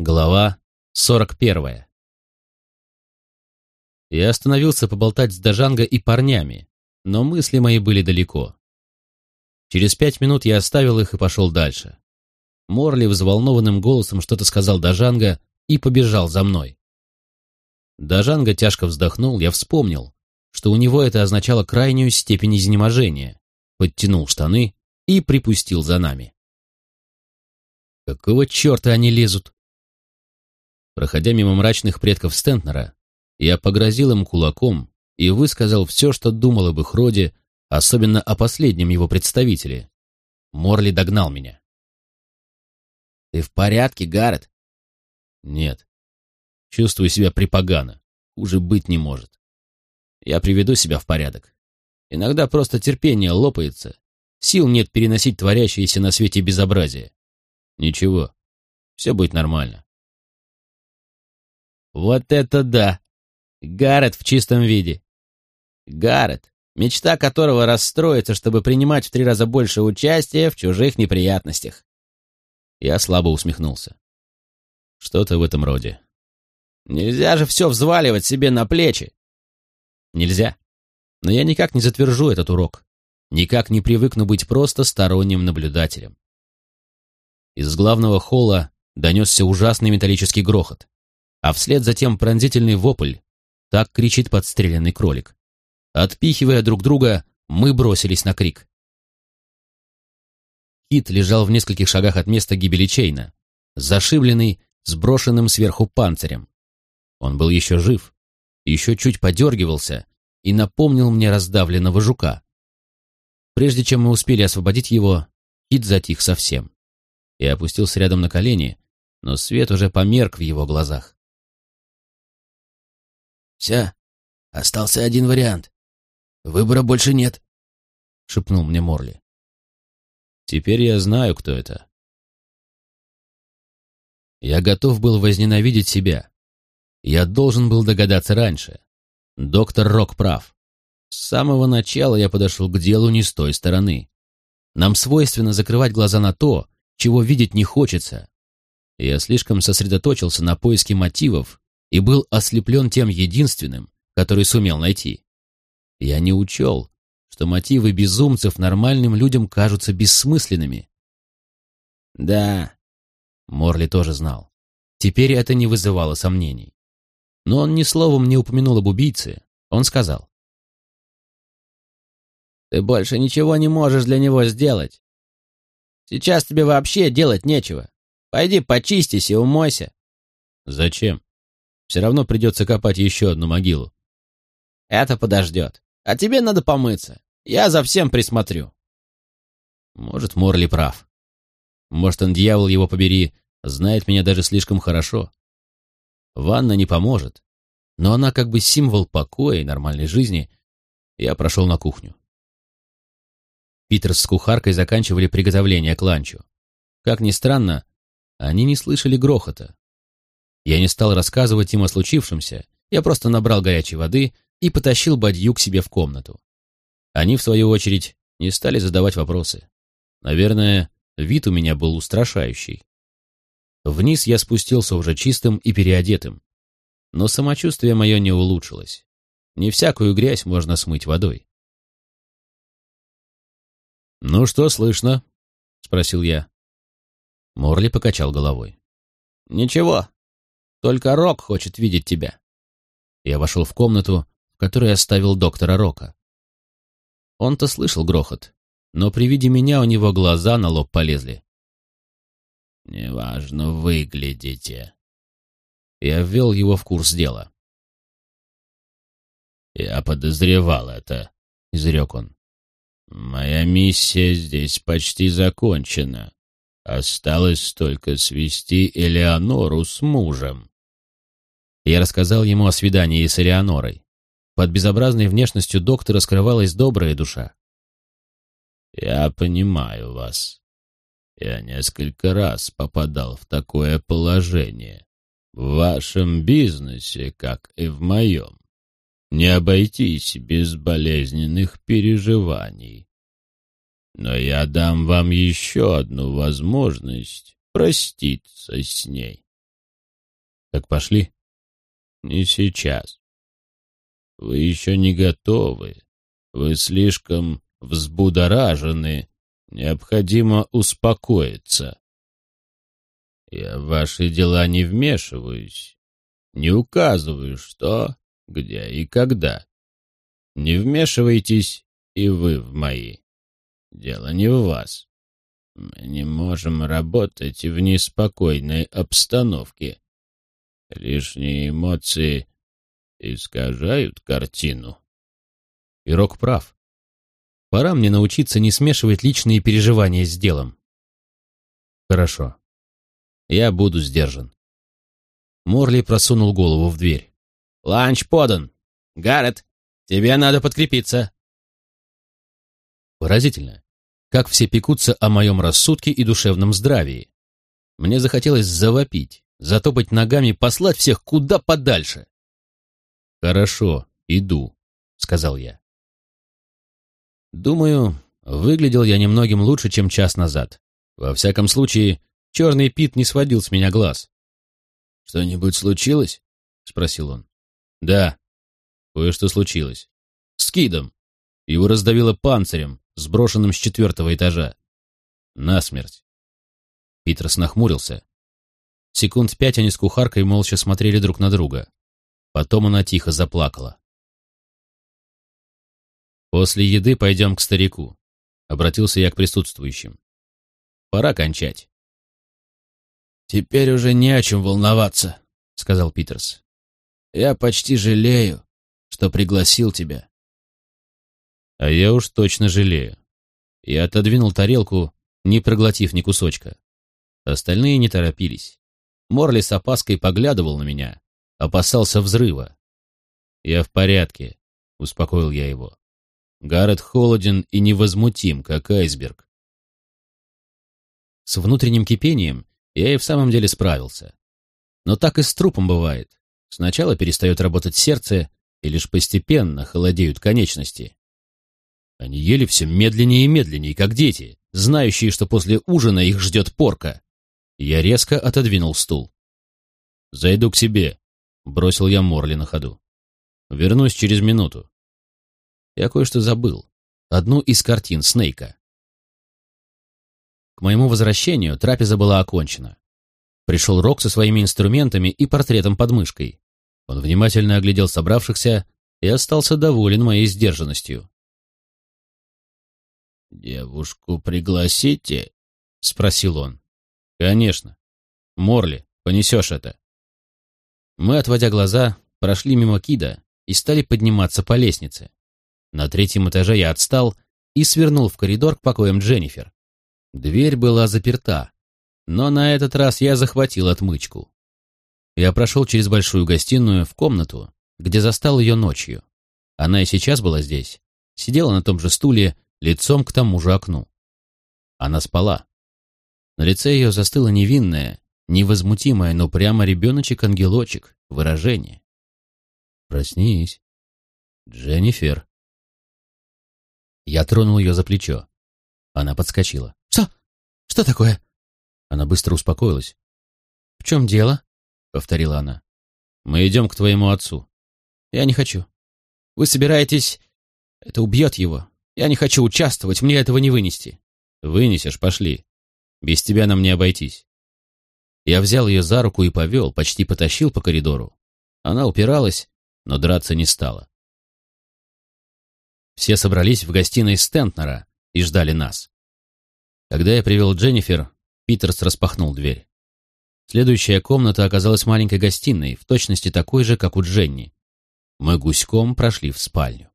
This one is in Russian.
Глава 41. Я остановился поболтать с Дажанго и парнями, но мысли мои были далеко. Через пять минут я оставил их и пошел дальше. Морли взволнованным голосом что-то сказал Дажанго и побежал за мной. Дажанго тяжко вздохнул, я вспомнил, что у него это означало крайнюю степень изнеможения, подтянул штаны и припустил за нами. Какого черта они лезут? Проходя мимо мрачных предков Стентнера, я погрозил им кулаком и высказал все, что думал об их роде, особенно о последнем его представителе. Морли догнал меня. «Ты в порядке, Гаррет?» «Нет. Чувствую себя припогано. Хуже быть не может. Я приведу себя в порядок. Иногда просто терпение лопается. Сил нет переносить творящееся на свете безобразие. Ничего. Все будет нормально. Вот это да! Гаррет в чистом виде. Гаррет, мечта которого расстроится, чтобы принимать в три раза больше участия в чужих неприятностях. Я слабо усмехнулся. Что-то в этом роде. Нельзя же все взваливать себе на плечи. Нельзя. Но я никак не затвержу этот урок. Никак не привыкну быть просто сторонним наблюдателем. Из главного холла донесся ужасный металлический грохот а вслед затем пронзительный вопль. Так кричит подстреленный кролик. Отпихивая друг друга, мы бросились на крик. Кит лежал в нескольких шагах от места гибели Чейна, зашибленный, сброшенным сверху панцирем. Он был еще жив, еще чуть подергивался и напомнил мне раздавленного жука. Прежде чем мы успели освободить его, Кит затих совсем. и опустился рядом на колени, но свет уже померк в его глазах. «Все, остался один вариант. Выбора больше нет», — шепнул мне Морли. «Теперь я знаю, кто это». Я готов был возненавидеть себя. Я должен был догадаться раньше. Доктор Рок прав. С самого начала я подошел к делу не с той стороны. Нам свойственно закрывать глаза на то, чего видеть не хочется. Я слишком сосредоточился на поиске мотивов и был ослеплен тем единственным, который сумел найти. Я не учел, что мотивы безумцев нормальным людям кажутся бессмысленными. Да, Морли тоже знал. Теперь это не вызывало сомнений. Но он ни словом не упомянул об убийце. Он сказал. «Ты больше ничего не можешь для него сделать. Сейчас тебе вообще делать нечего. Пойди почистись и умойся». «Зачем?» Все равно придется копать еще одну могилу. Это подождет. А тебе надо помыться. Я за всем присмотрю. Может, Морли прав. Может, он, дьявол его побери, знает меня даже слишком хорошо. Ванна не поможет, но она как бы символ покоя и нормальной жизни. Я прошел на кухню. Питер с кухаркой заканчивали приготовление к ланчу. Как ни странно, они не слышали грохота. Я не стал рассказывать им о случившемся, я просто набрал горячей воды и потащил бадью к себе в комнату. Они, в свою очередь, не стали задавать вопросы. Наверное, вид у меня был устрашающий. Вниз я спустился уже чистым и переодетым. Но самочувствие мое не улучшилось. Не всякую грязь можно смыть водой. «Ну что слышно?» — спросил я. Морли покачал головой. «Ничего, только Рок хочет видеть тебя». Я вошел в комнату, в которой оставил доктора Рока. Он-то слышал грохот, но при виде меня у него глаза на лоб полезли. «Неважно выглядите». Я ввел его в курс дела. «Я подозревал это», — изрек он. «Моя миссия здесь почти закончена. Осталось только свести Элеонору с мужем. Я рассказал ему о свидании с Элеонорой. Под безобразной внешностью доктора скрывалась добрая душа. «Я понимаю вас. Я несколько раз попадал в такое положение. В вашем бизнесе, как и в моем. Не обойтись без болезненных переживаний. Но я дам вам еще одну возможность проститься с ней. Так пошли? Не сейчас. Вы еще не готовы. Вы слишком взбудоражены. Необходимо успокоиться. Я в ваши дела не вмешиваюсь, не указываю, что, где и когда. Не вмешивайтесь и вы в мои. Дело не в вас. Мы не можем работать в неспокойной обстановке. Лишние эмоции искажают картину. Ирок прав. Пора мне научиться не смешивать личные переживания с делом. Хорошо. Я буду сдержан. Морли просунул голову в дверь. «Ланч подан! Гаррет, тебе надо подкрепиться!» Поразительно, как все пекутся о моем рассудке и душевном здравии. Мне захотелось завопить, затопать ногами, послать всех куда подальше. «Хорошо, иду», — сказал я. Думаю, выглядел я немногим лучше, чем час назад. Во всяком случае, черный Пит не сводил с меня глаз. «Что-нибудь случилось?» — спросил он. «Да, кое-что случилось. С Кидом. Его раздавило панцирем, сброшенным с четвертого этажа. Насмерть». Питерс нахмурился. Секунд пять они с кухаркой молча смотрели друг на друга. Потом она тихо заплакала. «После еды пойдем к старику», — обратился я к присутствующим. «Пора кончать». «Теперь уже не о чем волноваться», — сказал Питерс. «Я почти жалею, что пригласил тебя». «А я уж точно жалею». Я отодвинул тарелку, не проглотив ни кусочка. Остальные не торопились. Морли с опаской поглядывал на меня, опасался взрыва. «Я в порядке», — успокоил я его. Гаррет холоден и невозмутим, как айсберг. С внутренним кипением я и в самом деле справился. Но так и с трупом бывает. Сначала перестает работать сердце, и лишь постепенно холодеют конечности. Они ели все медленнее и медленнее, как дети, знающие, что после ужина их ждет порка. Я резко отодвинул стул. «Зайду к себе», — бросил я Морли на ходу. «Вернусь через минуту» я кое-что забыл. Одну из картин Снейка. К моему возвращению трапеза была окончена. Пришел Рок со своими инструментами и портретом под мышкой. Он внимательно оглядел собравшихся и остался доволен моей сдержанностью. «Девушку пригласите?» — спросил он. «Конечно. Морли, понесешь это». Мы, отводя глаза, прошли мимо Кида и стали подниматься по лестнице. На третьем этаже я отстал и свернул в коридор к покоям Дженнифер. Дверь была заперта, но на этот раз я захватил отмычку. Я прошел через большую гостиную в комнату, где застал ее ночью. Она и сейчас была здесь, сидела на том же стуле, лицом к тому же окну. Она спала. На лице ее застыло невинное, невозмутимое, но прямо ребеночек-ангелочек, выражение. «Проснись, Дженнифер», я тронул ее за плечо. Она подскочила. «Что? Что такое?» Она быстро успокоилась. «В чем дело?» — повторила она. «Мы идем к твоему отцу». «Я не хочу. Вы собираетесь... Это убьет его. Я не хочу участвовать, мне этого не вынести». «Вынесешь, пошли. Без тебя нам не обойтись». Я взял ее за руку и повел, почти потащил по коридору. Она упиралась, но драться не стала. Все собрались в гостиной Стентнера и ждали нас. Когда я привел Дженнифер, Питерс распахнул дверь. Следующая комната оказалась маленькой гостиной, в точности такой же, как у Дженни. Мы гуськом прошли в спальню.